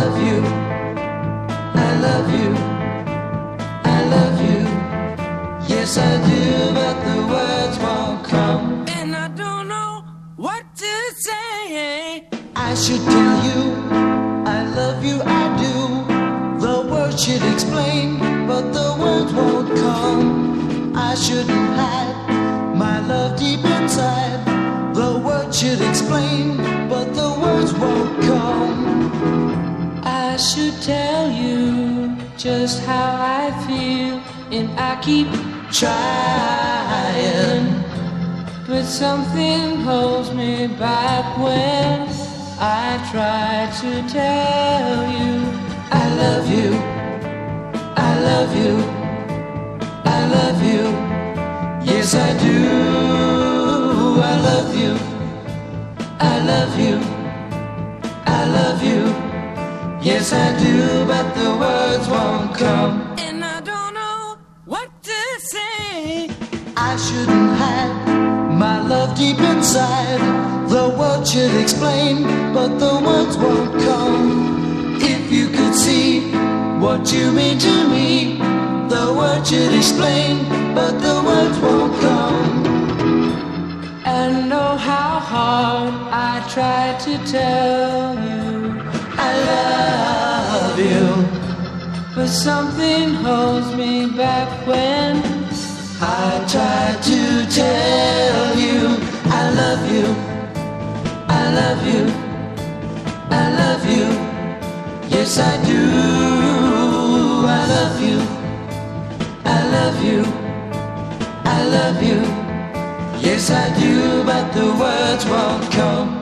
I love you. I love you. I love you. Yes, I do, but the words won't come. And I don't know what to say. I should tell you, I love you, I do. The words should explain, but the words won't come. I shouldn't hide my love deep inside. The words should explain. Just how I feel, and I keep Trying, But something holds me back when I try to tell you I love you, I love you, I love you. Yes, I do. I love you, I love you, Yes, I do, but the words won't come. and I don't know what to say. I shouldn't hide my love deep inside. The words should explain, but the words won't come. If you could see what you mean to me, the words should explain, but the words won't come. And know how hard I try to tell you, I love you. But something holds me back when I try to tell you, I love you. I love you. I love you. Yes, I do. I love you. I love you. I love you. Yes, I do, but the words won't come.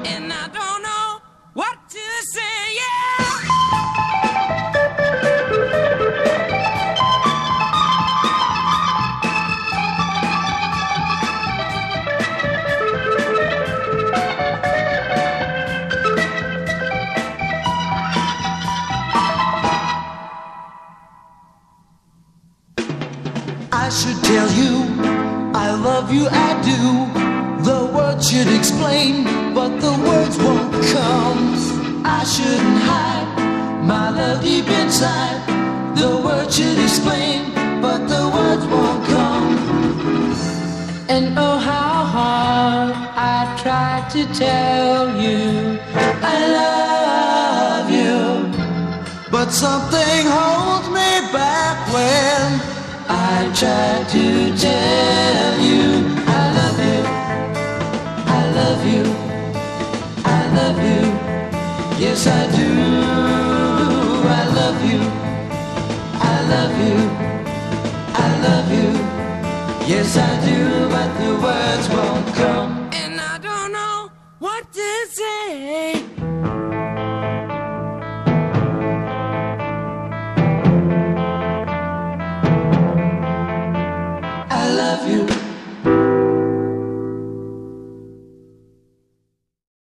I should tell you, I love you, I do. The words should explain, but the words won't come. I shouldn't hide my love deep inside. The words should explain, but the words won't come. And oh, how hard I tried to tell you I love you, but something holds me back when I try to tell you I love you, I love you, I love you. Yes, I do. I love you, I love you, I love you. Yes, I do, but the words won't come. and I don't know what to